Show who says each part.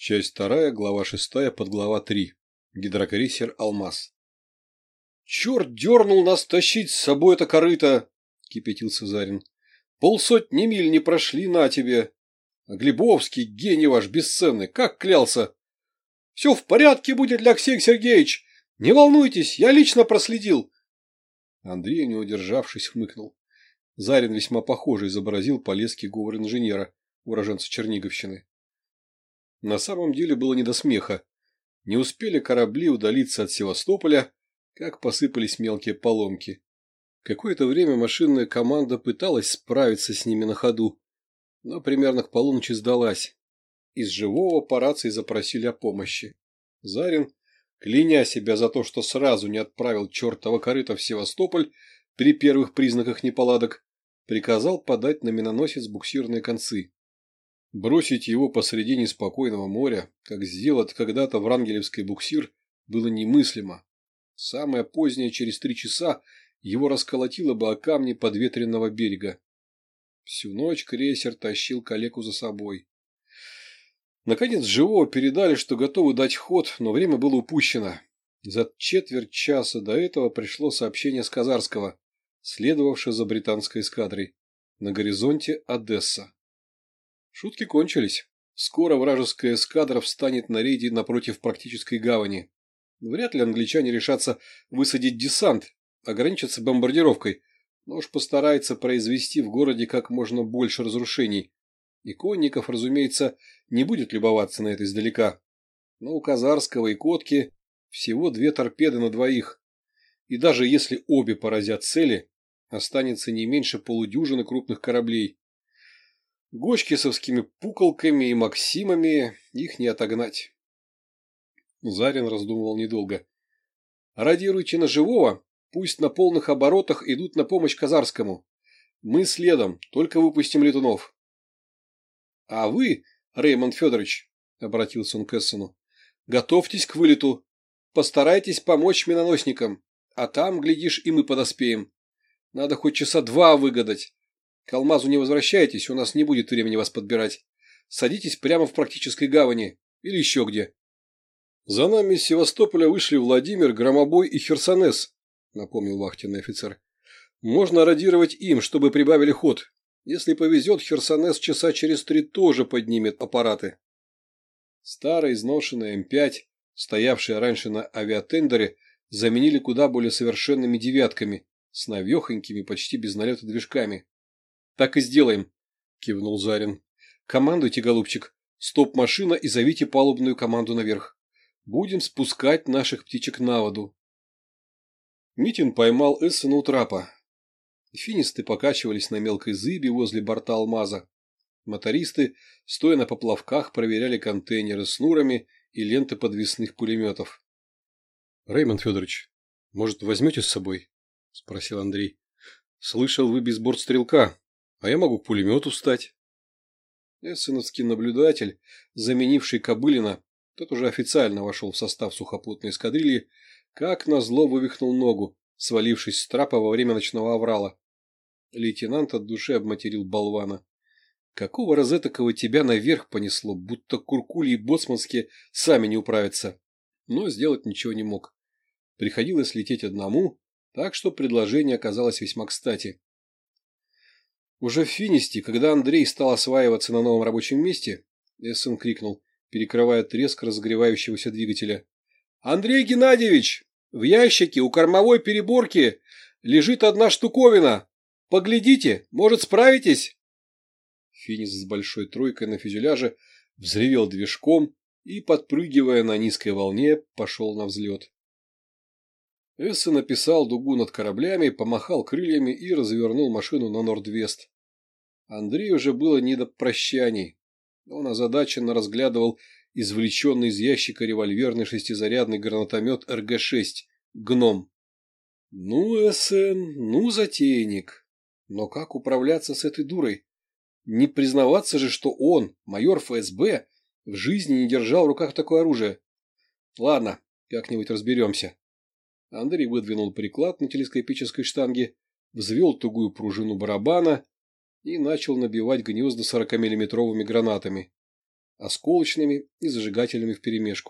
Speaker 1: Часть вторая, глава шестая, подглава три. Гидрокрейсер «Алмаз». «Черт дернул нас тащить с собой это корыто!» — кипятился Зарин. «Полсотни миль не прошли на тебе. А Глебовский, гений ваш бесценный, как клялся!» «Все в порядке будет, Алексей Сергеевич! Не волнуйтесь, я лично проследил!» Андрей, не удержавшись, хмыкнул. Зарин весьма похоже изобразил полезкий говор инженера, уроженца Черниговщины. На самом деле было не до смеха. Не успели корабли удалиться от Севастополя, как посыпались мелкие поломки. Какое-то время машинная команда пыталась справиться с ними на ходу, но примерно к полуночи сдалась. Из живого по рации запросили о помощи. Зарин, кляня себя за то, что сразу не отправил чертова корыта в Севастополь при первых признаках неполадок, приказал подать на миноносец буксирные концы. Бросить его посреди неспокойного моря, как сделать когда-то Врангелевский буксир, было немыслимо. Самое позднее, через три часа, его расколотило бы о камни подветренного берега. Всю ночь крейсер тащил калеку за собой. Наконец живого передали, что готовы дать ход, но время было упущено. За четверть часа до этого пришло сообщение с Казарского, следовавшее за британской эскадрой. На горизонте Одесса. Шутки кончились. Скоро вражеская эскадра встанет на рейде напротив практической гавани. Вряд ли англичане решатся высадить десант, ограничатся бомбардировкой, но уж постарается произвести в городе как можно больше разрушений. И Конников, разумеется, не будет любоваться на это издалека. Но у Казарского и Котки всего две торпеды на двоих. И даже если обе поразят цели, останется не меньше полудюжины крупных кораблей. Гочкисовскими пуколками и максимами их не отогнать. Зарин раздумывал недолго. Радируйте на живого, пусть на полных оборотах идут на помощь Казарскому. Мы следом, только выпустим летунов. — А вы, Реймонд Федорович, — обратился он к Эссену, — готовьтесь к вылету. Постарайтесь помочь миноносникам, а там, глядишь, и мы подоспеем. Надо хоть часа два выгадать, к Алмазу не возвращайтесь, у нас не будет времени вас подбирать. Садитесь прямо в практической гавани. Или еще где. За нами из Севастополя вышли Владимир, Громобой и Херсонес, напомнил вахтенный офицер. Можно радировать им, чтобы прибавили ход. Если повезет, Херсонес часа через три тоже поднимет аппараты. Старый изношенный М5, стоявший раньше на авиатендере, заменили куда более совершенными девятками с навехонькими, почти без налета движками. Так и сделаем, кивнул Зарин. Командуйте, голубчик. Стоп-машина и зовите палубную команду наверх. Будем спускать наших птичек на воду. Митин поймал Эссена у трапа. Финисты покачивались на мелкой зыбе возле борта алмаза. Мотористы, стоя на поплавках, проверяли контейнеры с нурами и ленты подвесных пулеметов. — Реймонд Федорович, может, возьмете с собой? — спросил Андрей. — Слышал, вы без бортстрелка. А я могу к пулемету встать. Эссеновский наблюдатель, заменивший Кобылина, тот уже официально вошел в состав сухопутной эскадрильи, как назло вывихнул ногу, свалившись с трапа во время ночного аврала. Лейтенант от души обматерил болвана. Какого розетокого тебя наверх понесло, будто куркули и боцманские сами не управятся. Но сделать ничего не мог. Приходилось лететь одному, так что предложение оказалось весьма кстати. Уже в Финисте, когда Андрей стал осваиваться на новом рабочем месте, Эссен крикнул, перекрывая треск разогревающегося двигателя. «Андрей Геннадьевич, в ящике у кормовой переборки лежит одна штуковина. Поглядите, может, справитесь?» Финис с большой тройкой на фюзеляже взревел движком и, подпрыгивая на низкой волне, пошел на взлет. Эссе написал дугу над кораблями, помахал крыльями и развернул машину на Норд-Вест. Андрею уже было не до прощаний. Он озадаченно разглядывал извлеченный из ящика револьверный шестизарядный гранатомет РГ-6 «Гном». Ну, СН, ну, затейник. Но как управляться с этой дурой? Не признаваться же, что он, майор ФСБ, в жизни не держал в руках такое оружие. Ладно, как-нибудь разберемся. Андрей выдвинул приклад на телескопической штанге, взвел тугую пружину барабана и начал набивать гнезда 40-миллиметровыми гранатами. осколочными и зажигательными вперемешку.